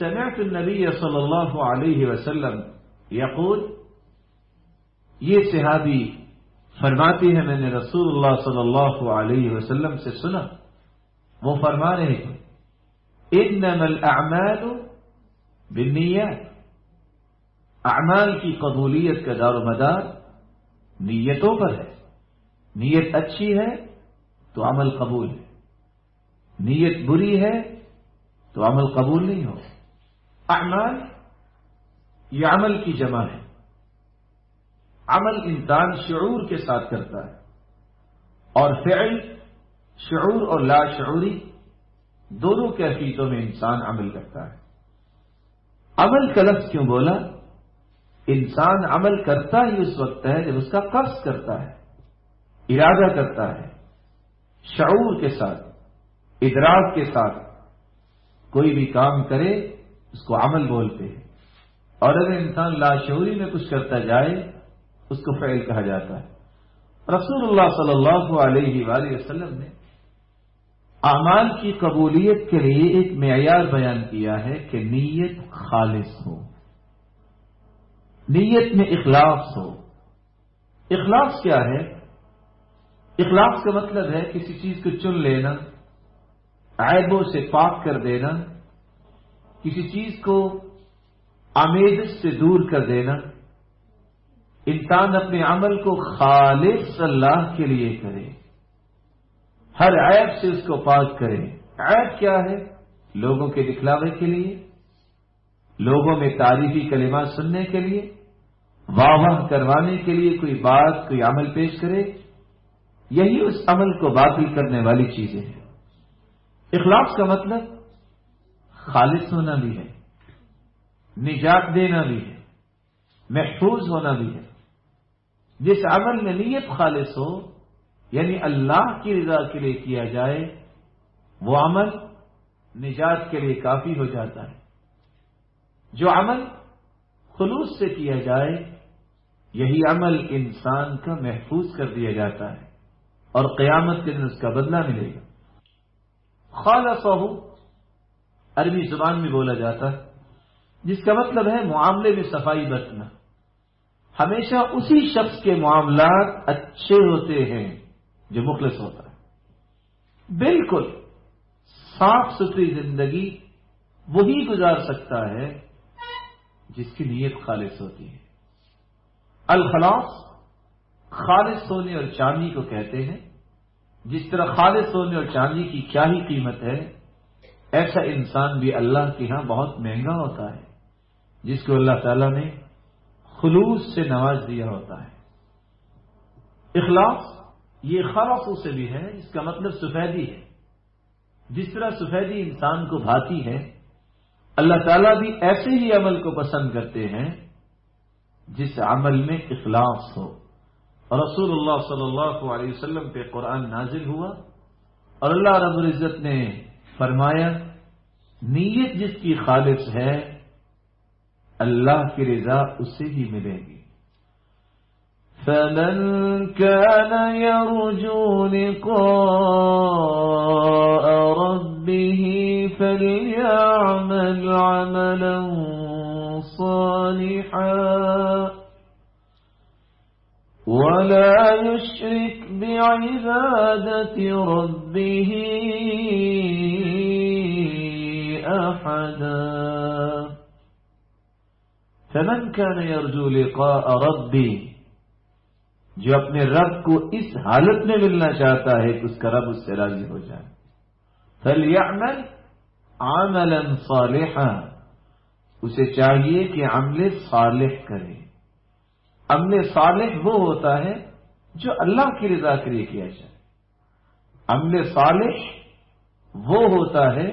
سمعت النبی صلی اللہ علیہ وسلم یقول یہ صحابی فرماتی ہے، میں نے رسول اللہ صلی اللہ علیہ وسلم سے سنا۔ وہ فرما رہے تھے انما الاعمال بالنیات۔ اعمال کی قبولیت کا دار و مدار نیتوں پر ہے۔ نیت اچھی ہے تو عمل قبول ہے۔ نیت بری ہے تو عمل قبول نہیں ہو۔ اعمال یہ عمل کی جمع ہے۔ عمل انسان شعور کے ساتھ کرتا ہے۔ اور فعل شعور اور لا شعوری دونوں کیفیتوں میں انسان عمل کرتا ہے۔ عمل کا لفظ کیوں بولا؟ انسان عمل کرتا ہی اس وقت ہے جب اس کا قرض کرتا ہے، ارادہ کرتا ہے، شعور کے ساتھ، ادراک کے ساتھ کوئی بھی کام کرے اس کو عمل بولتے ہیں۔ اور اگر انسان لاشعوری میں کچھ کرتا جائے، اس کو فعل کہا جاتا ہے۔ رسول اللہ صلی اللہ علیہ وآلہ وسلم نے اعمال کی قبولیت کے لیے ایک معیار بیان کیا ہے کہ نیت خالص ہو۔ نیت میں اخلاص ہو۔ اخلاص کیا ہے؟ اخلاص کا مطلب ہے کسی چیز کو چن لینا، عیبوں سے پاک کر دینا کسی چیز کو آمیزش سے دور کر دینا، انسان اپنے عمل کو خالص اللہ کے لیے کرے، ہر عیب سے اس کو پاک کرے۔ عیب کیا ہے؟ لوگوں کے دکھلاوے کے لیے، لوگوں میں تعریفی کلمات سننے کے لیے واہ واہ کروانے کے لیے کوئی بات، کوئی عمل پیش کرے۔ یہی اس عمل کو باطل کرنے والی چیزیں ہیں۔ اخلاق کا مطلب خالص ہونا بھی ہے، نجات دینا بھی ہے، محفوظ ہونا بھی ہے۔ جس عمل میں نیت خالص ہو یعنی اللہ کی رضا کے لیے کیا جائے، وہ عمل نجات کے لیے کافی ہو جاتا ہے۔ جو عمل خلوص سے کیا جائے، یہی عمل انسان کا محفوظ کر دیا جاتا ہے اور قیامت کے دن اس کا بدلہ ملے گا۔ خالص عربی زبان میں بولا جاتا ہے، جس کا مطلب ہے معاملے میں صفائی برتنا۔ ہمیشہ اسی شخص کے معاملات اچھے ہوتے ہیں جو مخلص ہوتا ہے۔ بالکل صاف ستھری زندگی وہی گزار سکتا ہے جس کی نیت خالص ہوتی ہے۔ الخلاص خالص سونے اور چاندی کو کہتے ہیں، جس طرح خالص سونے اور چاندی کی کیا ہی قیمت ہے ایسا انسان بھی اللہ کے ہاں بہت مہنگا ہوتا ہے، جس کو اللہ تعالی نے خلوص سے نواز دیا ہوتا ہے۔ اخلاص یہ خرافوں سے بھی ہے، اس کا مطلب سفیدی ہے۔ جس طرح سفیدی انسان کو بھاتی ہے، اللہ تعالیٰ بھی ایسے ہی عمل کو پسند کرتے ہیں جس عمل میں اخلاص ہو۔ رسول اللہ صلی اللہ علیہ وسلم پہ قرآن نازل ہوا اور اللہ رب العزت نے فرمایا، نیت جس کی خالص ہے، اللہ کی رضا اسے ہی ملے گی۔ فمن كان يرجو لقاء ربه فليعمل عملا صالحا ولا يشرك بعبادة ربه أحدا فمن كان يرجو لقاء ربي، جو اپنے رب کو اس حالت میں ملنا چاہتا ہے کہ اس کا رب اس سے راضی ہو جائے. فليعمل عملا صالحا، اسے چاہیے کہ عمل صالح کرے. عمل صالح وہ ہوتا ہے جو اللہ کی رضا کے لیے کیا جائے. عمل صالح وہ ہوتا ہے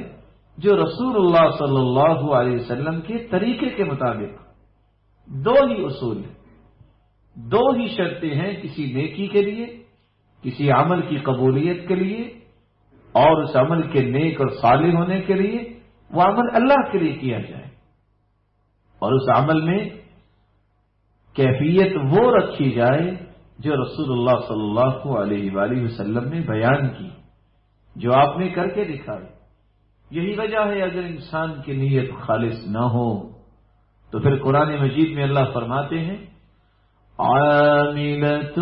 جو رسول اللہ صلی اللہ علیہ وسلم کے طریقے کے مطابق دو ہی اصول ہیں۔ دو ہی شرطیں ہیں کسی نیکی کے لیے، کسی عمل کی قبولیت کے لیے، اور اس عمل کے نیک اور صالح ہونے کے لیے وہ عمل اللہ کے لیے کیا جائے۔ اور اس عمل میں کیفیت وہ رکھی جائے جو رسول اللہ صلی اللہ علیہ وآلہ وسلم نے بیان کی، جو آپ نے کر کے دکھائی۔ یہی وجہ ہے اگر انسان کی نیت خالص نہ ہو، تو پھر قرآن مجید میں اللہ فرماتے ہیں عاملة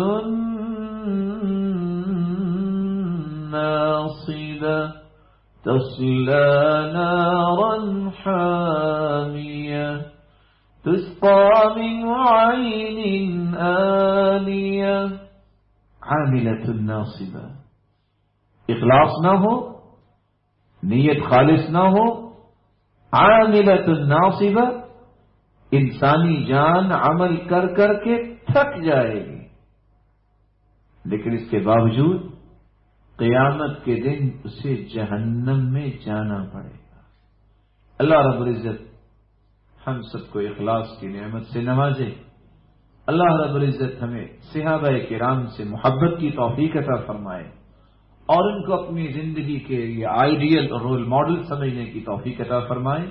ناصبة نارا حامية تسقى من عين عاملة ناصبة، اخلاص نہ ہو نیت خالص نہ ہو عاملة ناصبة انسانی جان عمل کر کر کے تھک جائے گی۔ لیکن اس کے باوجود قیامت کے دن اسے جہنم میں جانا پڑے گا۔ اللہ رب العزت ہم سب کو اخلاص کی نعمت سے نوازے۔ اللہ رب العزت ہمیں صحابہ کرام سے محبت کی توفیق عطا فرمائے۔ اور ان کو اپنی زندگی کے یہ آئیڈیل اور رول ماڈل سمجھنے کی توفیق عطا فرمائیں